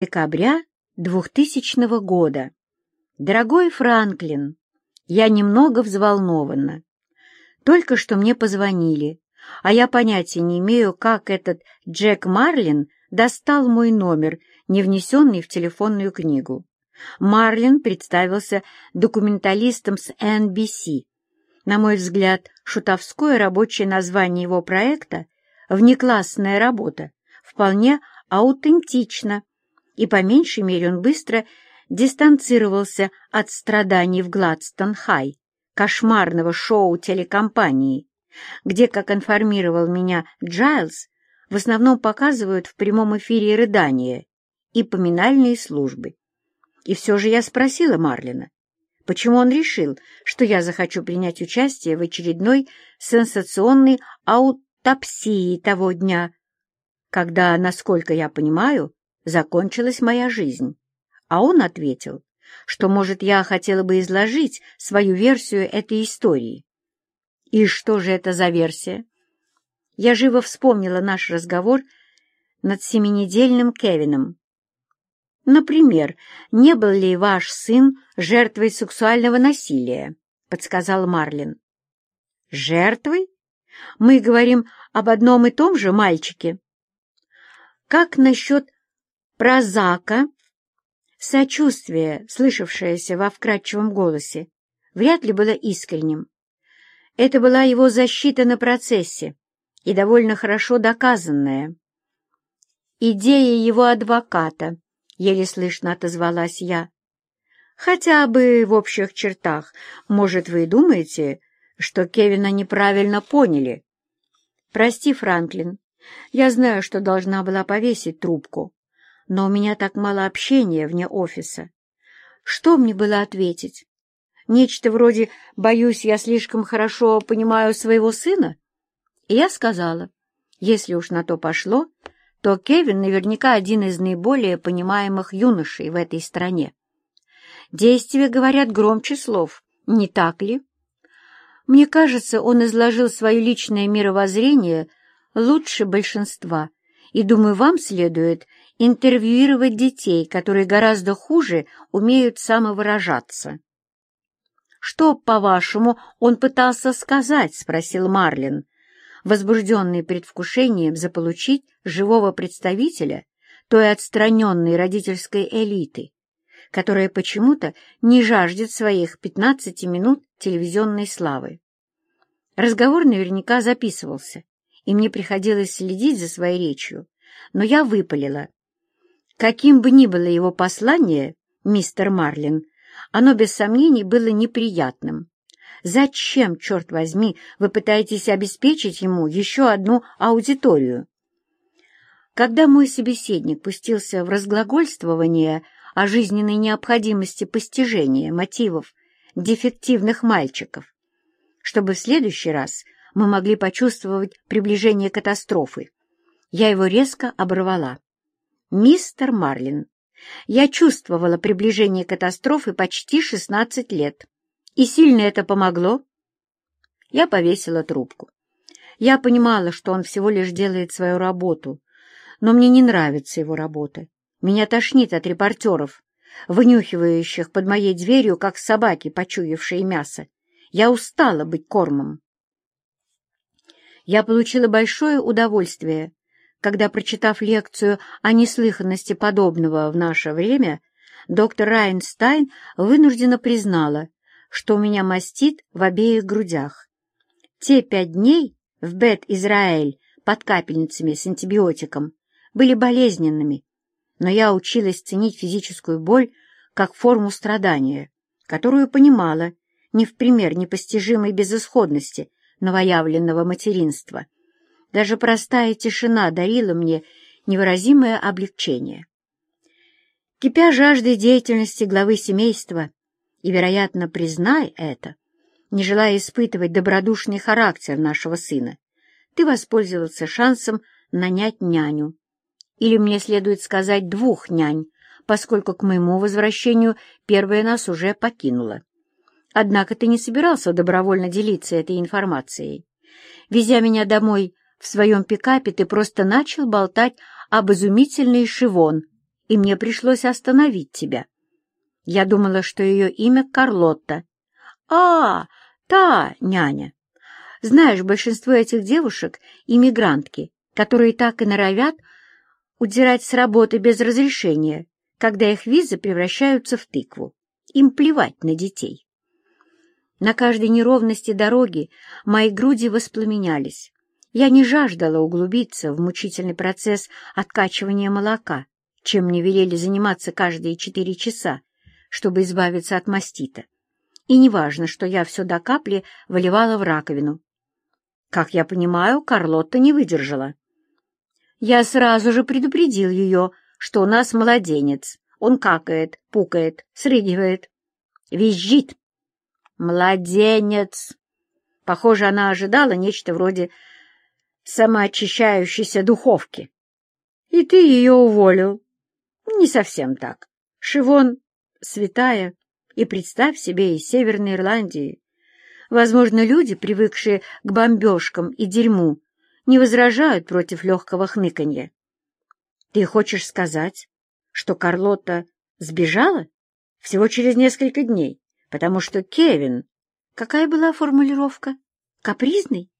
декабря 2000 года. Дорогой Франклин, я немного взволнована. Только что мне позвонили, а я понятия не имею, как этот Джек Марлин достал мой номер, не внесенный в телефонную книгу. Марлин представился документалистом с NBC. На мой взгляд, шутовское рабочее название его проекта «Внеклассная работа» вполне аутентично, и по меньшей мере он быстро дистанцировался от страданий в Гладстон-Хай, кошмарного шоу телекомпании, где, как информировал меня Джайлз, в основном показывают в прямом эфире рыдания и поминальные службы. И все же я спросила Марлина, почему он решил, что я захочу принять участие в очередной сенсационной аутопсии того дня, когда, насколько я понимаю, закончилась моя жизнь. А он ответил, что, может, я хотела бы изложить свою версию этой истории. И что же это за версия? Я живо вспомнила наш разговор над семинедельным Кевином. Например, не был ли ваш сын жертвой сексуального насилия? Подсказал Марлин. Жертвой? Мы говорим об одном и том же мальчике. Как насчет прозака? Сочувствие, слышавшееся во вкрадчивом голосе, вряд ли было искренним. Это была его защита на процессе и довольно хорошо доказанная. Идея его адвоката, еле слышно отозвалась я. Хотя бы в общих чертах, может, вы думаете, что Кевина неправильно поняли? Прости, Франклин, я знаю, что должна была повесить трубку, но у меня так мало общения вне офиса. Что мне было ответить? Нечто вроде «боюсь, я слишком хорошо понимаю своего сына»? И я сказала, если уж на то пошло, то Кевин наверняка один из наиболее понимаемых юношей в этой стране. Действия говорят громче слов, не так ли? Мне кажется, он изложил свое личное мировоззрение лучше большинства, и, думаю, вам следует интервьюировать детей, которые гораздо хуже умеют самовыражаться. «Что, по-вашему, он пытался сказать?» — спросил Марлин, возбужденный предвкушением заполучить живого представителя той отстраненной родительской элиты, которая почему-то не жаждет своих 15 минут телевизионной славы. Разговор наверняка записывался, и мне приходилось следить за своей речью, но я выпалила. Каким бы ни было его послание, мистер Марлин, оно без сомнений было неприятным. Зачем, черт возьми, вы пытаетесь обеспечить ему еще одну аудиторию? Когда мой собеседник пустился в разглагольствование о жизненной необходимости постижения мотивов дефективных мальчиков, чтобы в следующий раз мы могли почувствовать приближение катастрофы, я его резко оборвала. «Мистер Марлин, я чувствовала приближение катастрофы почти шестнадцать лет. И сильно это помогло? Я повесила трубку. Я понимала, что он всего лишь делает свою работу, но мне не нравится его работа. Меня тошнит от репортеров, вынюхивающих под моей дверью, как собаки, почуявшие мясо. Я устала быть кормом. Я получила большое удовольствие, когда, прочитав лекцию о неслыханности подобного в наше время, доктор Райнстайн вынуждена признала, что у меня мастит в обеих грудях. Те пять дней в Бет-Израэль под капельницами с антибиотиком были болезненными, но я училась ценить физическую боль как форму страдания, которую понимала не в пример непостижимой безысходности новоявленного материнства. Даже простая тишина дарила мне невыразимое облегчение. Кипя жаждой деятельности главы семейства, и, вероятно, признай это, не желая испытывать добродушный характер нашего сына, ты воспользовался шансом нанять няню. Или мне следует сказать двух нянь, поскольку к моему возвращению первая нас уже покинула. Однако ты не собирался добровольно делиться этой информацией. Везя меня домой в своем пикапе, ты просто начал болтать об изумительной Шивон и мне пришлось остановить тебя. Я думала, что ее имя Карлотта. А, та няня. Знаешь, большинство этих девушек — иммигрантки, которые так и норовят удирать с работы без разрешения, когда их визы превращаются в тыкву. Им плевать на детей. На каждой неровности дороги мои груди воспламенялись. Я не жаждала углубиться в мучительный процесс откачивания молока, чем мне велели заниматься каждые четыре часа, чтобы избавиться от мастита. И неважно, что я все до капли выливала в раковину. Как я понимаю, Карлотта не выдержала. Я сразу же предупредил ее, что у нас младенец. Он какает, пукает, срыгивает, визжит. Младенец! Похоже, она ожидала нечто вроде самоочищающейся духовки. И ты ее уволил. Не совсем так. Шивон святая, и представь себе из Северной Ирландии. Возможно, люди, привыкшие к бомбежкам и дерьму, не возражают против легкого хныканья. Ты хочешь сказать, что Карлота сбежала всего через несколько дней, потому что Кевин... Какая была формулировка? Капризный?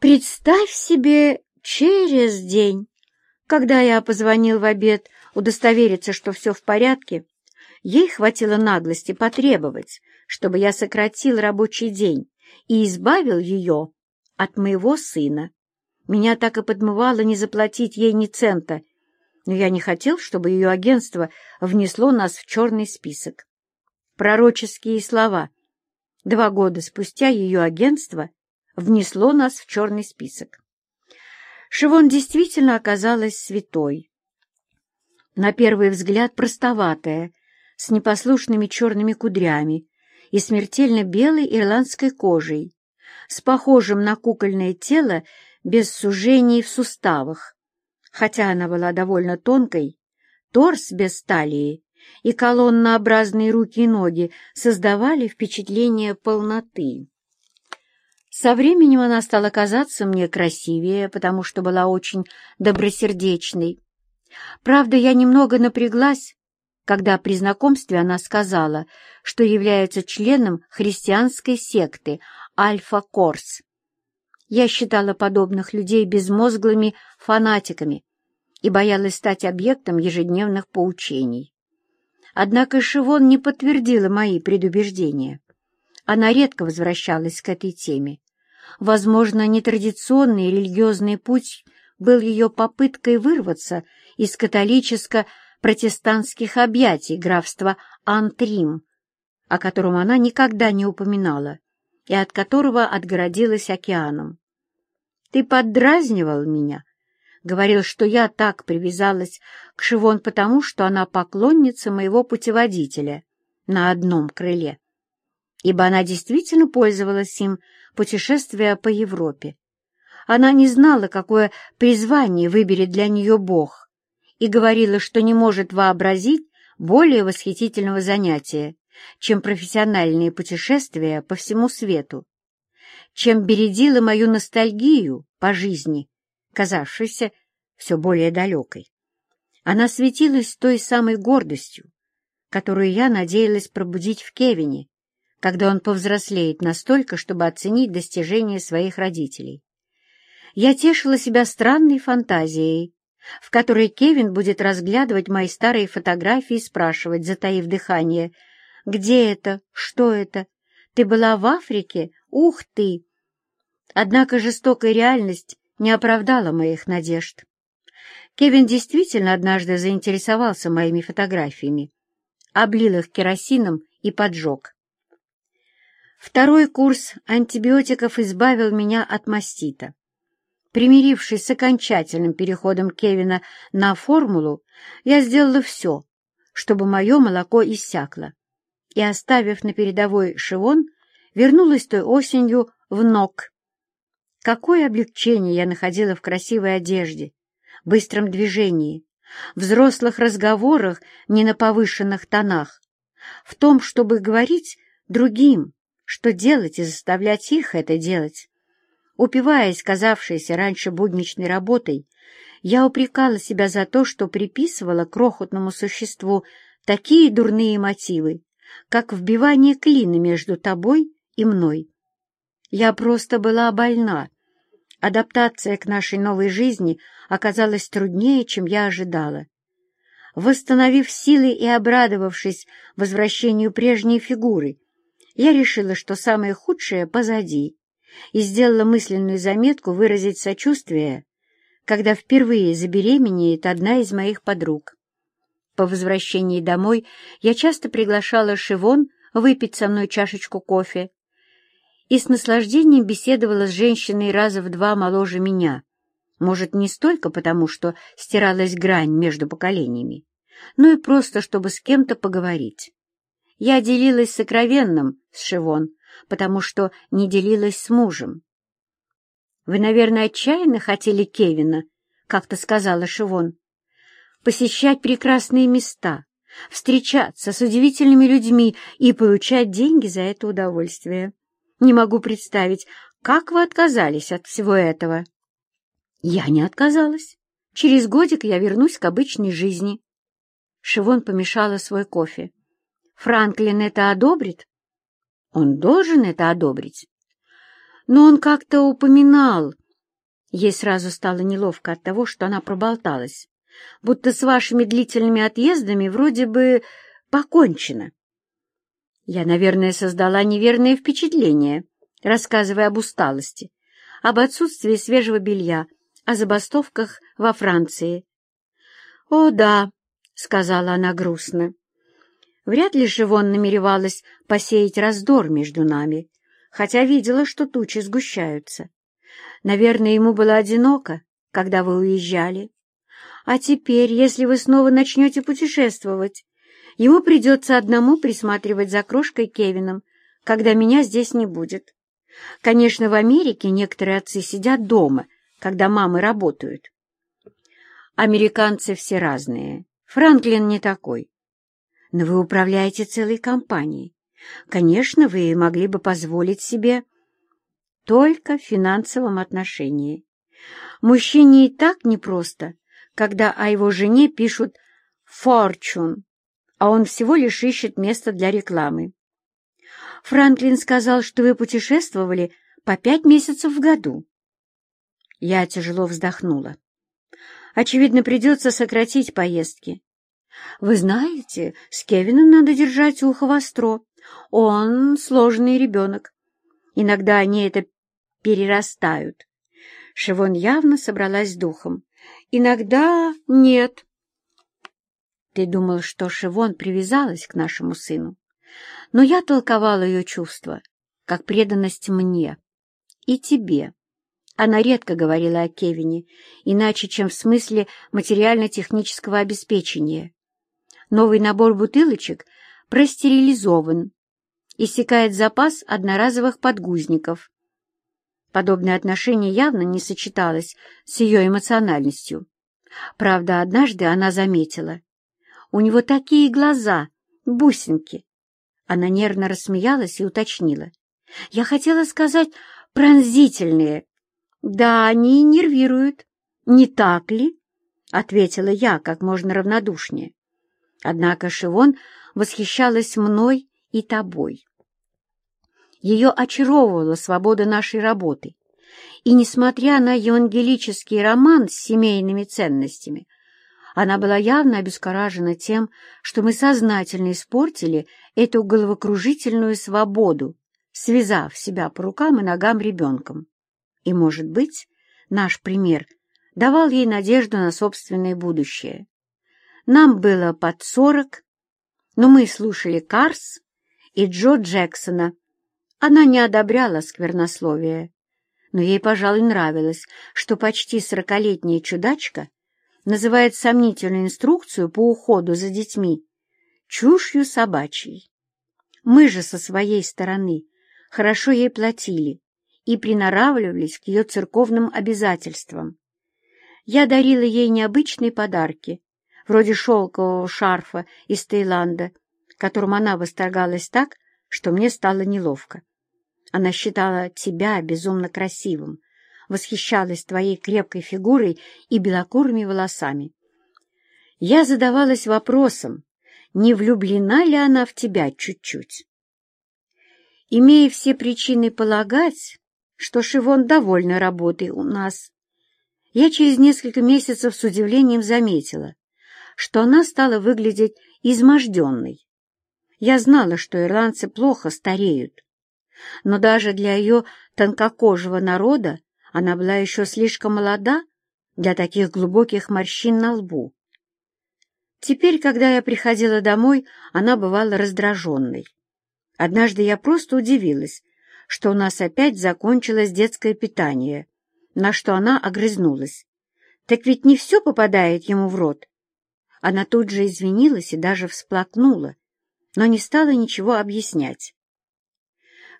Представь себе через день, когда я позвонил в обед удостовериться, что все в порядке, ей хватило наглости потребовать, чтобы я сократил рабочий день и избавил ее от моего сына. Меня так и подмывало не заплатить ей ни цента, но я не хотел, чтобы ее агентство внесло нас в черный список. Пророческие слова. Два года спустя ее агентство внесло нас в черный список. Шивон действительно оказалась святой. На первый взгляд простоватая, с непослушными черными кудрями и смертельно белой ирландской кожей, с похожим на кукольное тело без сужений в суставах. Хотя она была довольно тонкой, торс без талии и колоннообразные руки и ноги создавали впечатление полноты. Со временем она стала казаться мне красивее, потому что была очень добросердечной. Правда, я немного напряглась, когда при знакомстве она сказала, что является членом христианской секты Альфа-Корс. Я считала подобных людей безмозглыми фанатиками и боялась стать объектом ежедневных поучений. Однако Шивон не подтвердила мои предубеждения. Она редко возвращалась к этой теме. Возможно, нетрадиционный религиозный путь был ее попыткой вырваться из католическо-протестантских объятий графства Антрим, о котором она никогда не упоминала и от которого отгородилась океаном. «Ты поддразнивал меня», говорил, что я так привязалась к Шивон потому, что она поклонница моего путеводителя на одном крыле ибо она действительно пользовалась им, путешествуя по Европе. Она не знала, какое призвание выберет для нее Бог, и говорила, что не может вообразить более восхитительного занятия, чем профессиональные путешествия по всему свету, чем бередила мою ностальгию по жизни, казавшейся все более далекой. Она светилась той самой гордостью, которую я надеялась пробудить в Кевине, когда он повзрослеет настолько, чтобы оценить достижения своих родителей. Я тешила себя странной фантазией, в которой Кевин будет разглядывать мои старые фотографии и спрашивать, затаив дыхание, «Где это? Что это? Ты была в Африке? Ух ты!» Однако жестокая реальность не оправдала моих надежд. Кевин действительно однажды заинтересовался моими фотографиями, облил их керосином и поджег. Второй курс антибиотиков избавил меня от мастита. Примирившись с окончательным переходом Кевина на формулу, я сделала все, чтобы мое молоко иссякло, и, оставив на передовой шивон, вернулась той осенью в ног. Какое облегчение я находила в красивой одежде, быстром движении, взрослых разговорах не на повышенных тонах, в том, чтобы говорить другим, что делать и заставлять их это делать. Упиваясь казавшейся раньше будничной работой, Я упрекала себя за то, что приписывала крохотному существу такие дурные мотивы, как вбивание клина между тобой и мной. Я просто была больна. Адаптация к нашей новой жизни оказалась труднее, чем я ожидала. Восстановив силы и обрадовавшись возвращению прежней фигуры, я решила, что самое худшее позади, и сделала мысленную заметку выразить сочувствие, когда впервые забеременеет одна из моих подруг. По возвращении домой я часто приглашала Шивон выпить со мной чашечку кофе и с наслаждением беседовала с женщиной раза в два моложе меня. Может, не столько потому, что стиралась грань между поколениями, но и просто, чтобы с кем-то поговорить. Я делилась сокровенным с Шивон, потому что не делилась с мужем. «Вы, наверное, отчаянно хотели Кевина», — как-то сказала Шивон. «Посещать прекрасные места, встречаться с удивительными людьми и получать деньги за это удовольствие. Не могу представить, как вы отказались от всего этого». «Я не отказалась. Через годик я вернусь к обычной жизни». Шивон помешала свой кофе. «Франклин это одобрит?» Он должен это одобрить. Но он как-то упоминал. Ей сразу стало неловко от того, что она проболталась. Будто с вашими длительными отъездами вроде бы покончено. Я, наверное, создала неверное впечатление, рассказывая об усталости, об отсутствии свежего белья, о забастовках во Франции. «О, да», — сказала она грустно, Вряд ли Живон намеревалась посеять раздор между нами, хотя видела, что тучи сгущаются. Наверное, ему было одиноко, когда вы уезжали. А теперь, если вы снова начнете путешествовать, ему придется одному присматривать за крошкой Кевином, когда меня здесь не будет. Конечно, в Америке некоторые отцы сидят дома, когда мамы работают. Американцы все разные. Франклин не такой но вы управляете целой компанией. Конечно, вы могли бы позволить себе только в финансовом отношении. Мужчине и так непросто, когда о его жене пишут «форчун», а он всего лишь ищет место для рекламы. Франклин сказал, что вы путешествовали по пять месяцев в году. Я тяжело вздохнула. Очевидно, придется сократить поездки. Вы знаете, с Кевином надо держать ухо востро. Он сложный ребенок. Иногда они это перерастают. Шивон явно собралась с духом. Иногда нет. Ты думал, что Шивон привязалась к нашему сыну. Но я толковала ее чувства, как преданность мне и тебе. Она редко говорила о Кевине, иначе, чем в смысле материально-технического обеспечения. Новый набор бутылочек простерилизован. Иссякает запас одноразовых подгузников. Подобное отношение явно не сочеталось с ее эмоциональностью. Правда, однажды она заметила. У него такие глаза, бусинки. Она нервно рассмеялась и уточнила. Я хотела сказать пронзительные. Да, они нервируют. Не так ли? — ответила я как можно равнодушнее. Однако Шивон восхищалась мной и тобой. Ее очаровывала свобода нашей работы, и, несмотря на евангелический роман с семейными ценностями, она была явно обескуражена тем, что мы сознательно испортили эту головокружительную свободу, связав себя по рукам и ногам ребенком. И, может быть, наш пример давал ей надежду на собственное будущее. Нам было под сорок, но мы слушали Карс и Джо Джексона. Она не одобряла сквернословие, но ей, пожалуй, нравилось, что почти сорокалетняя чудачка называет сомнительную инструкцию по уходу за детьми чушью собачьей. Мы же со своей стороны хорошо ей платили и приноравливались к ее церковным обязательствам. Я дарила ей необычные подарки, вроде шелкового шарфа из Таиланда, которым она восторгалась так, что мне стало неловко. Она считала тебя безумно красивым, восхищалась твоей крепкой фигурой и белокурыми волосами. Я задавалась вопросом, не влюблена ли она в тебя чуть-чуть. Имея все причины полагать, что Шивон довольна работой у нас, я через несколько месяцев с удивлением заметила, что она стала выглядеть изможденной. Я знала, что ирландцы плохо стареют, но даже для ее тонкокожего народа она была еще слишком молода для таких глубоких морщин на лбу. Теперь, когда я приходила домой, она бывала раздраженной. Однажды я просто удивилась, что у нас опять закончилось детское питание, на что она огрызнулась. «Так ведь не все попадает ему в рот». Она тут же извинилась и даже всплакнула, но не стала ничего объяснять.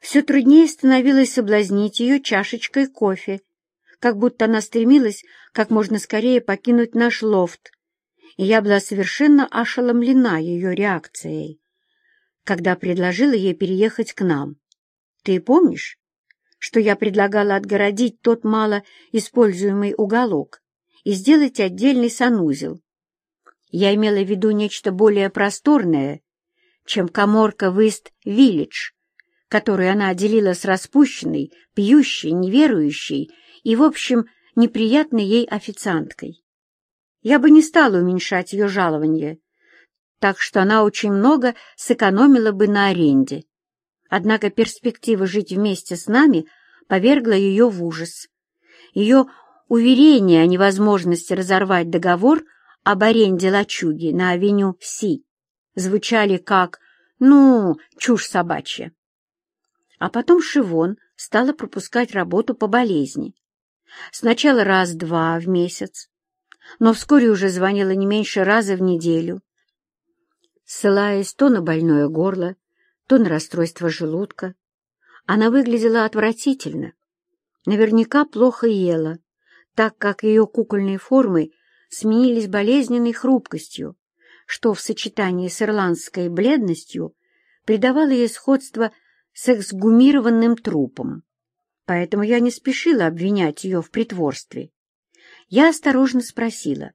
Все труднее становилось соблазнить ее чашечкой кофе, как будто она стремилась как можно скорее покинуть наш лофт, и я была совершенно ошеломлена ее реакцией, когда предложила ей переехать к нам. Ты помнишь, что я предлагала отгородить тот мало используемый уголок и сделать отдельный санузел? Я имела в виду нечто более просторное, чем коморка в Ист-Виллидж, которую она делила с распущенной, пьющей, неверующей и, в общем, неприятной ей официанткой. Я бы не стала уменьшать ее жалование, так что она очень много сэкономила бы на аренде. Однако перспектива жить вместе с нами повергла ее в ужас. Ее уверение о невозможности разорвать договор — об аренде лачуги на авеню Си звучали как «ну, чушь собачья». А потом Шивон стала пропускать работу по болезни. Сначала раз-два в месяц, но вскоре уже звонила не меньше раза в неделю, ссылаясь то на больное горло, то на расстройство желудка. Она выглядела отвратительно, наверняка плохо ела, так как ее кукольные формы сменились болезненной хрупкостью, что в сочетании с ирландской бледностью придавало ей сходство с эксгумированным трупом. Поэтому я не спешила обвинять ее в притворстве. Я осторожно спросила,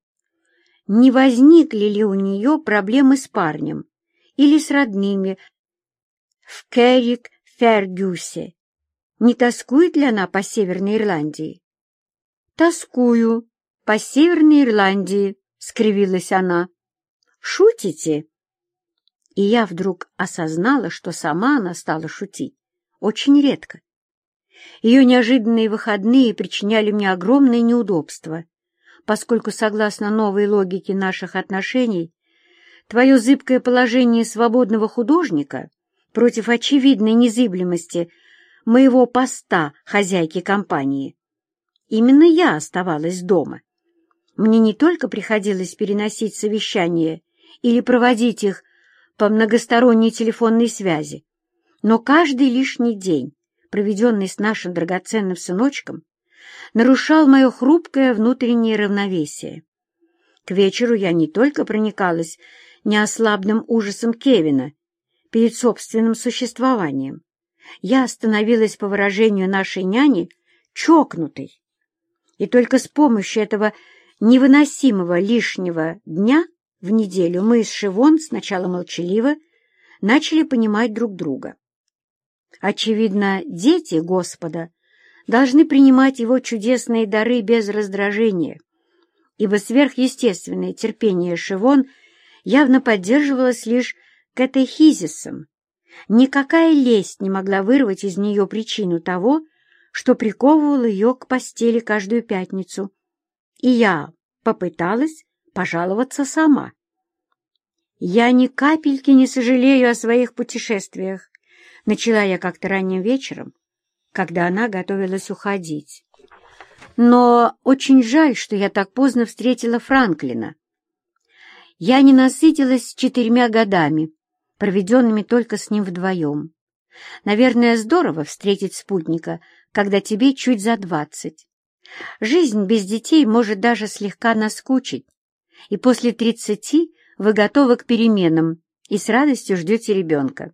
не возникли ли у нее проблемы с парнем или с родными в Керрик-Фергюсе. Не тоскует ли она по Северной Ирландии? «Тоскую», по Северной Ирландии», — скривилась она. «Шутите?» И я вдруг осознала, что сама она стала шутить. Очень редко. Ее неожиданные выходные причиняли мне огромные неудобства, поскольку, согласно новой логике наших отношений, твое зыбкое положение свободного художника против очевидной незыблемости моего поста хозяйки компании. Именно я оставалась дома мне не только приходилось переносить совещания или проводить их по многосторонней телефонной связи, но каждый лишний день, проведенный с нашим драгоценным сыночком, нарушал мое хрупкое внутреннее равновесие. К вечеру я не только проникалась неослабным ужасом Кевина перед собственным существованием, я становилась, по выражению нашей няни, чокнутой. И только с помощью этого невыносимого лишнего дня в неделю мы с Шивон сначала молчаливо начали понимать друг друга. Очевидно, дети Господа должны принимать его чудесные дары без раздражения, ибо сверхъестественное терпение Шивон явно поддерживалось лишь катехизисом. Никакая лесть не могла вырвать из нее причину того, что приковывало ее к постели каждую пятницу — и я попыталась пожаловаться сама. «Я ни капельки не сожалею о своих путешествиях», — начала я как-то ранним вечером, когда она готовилась уходить. «Но очень жаль, что я так поздно встретила Франклина. Я не насытилась четырьмя годами, проведенными только с ним вдвоем. Наверное, здорово встретить спутника, когда тебе чуть за двадцать. Жизнь без детей может даже слегка наскучить, и после тридцати вы готовы к переменам и с радостью ждете ребенка.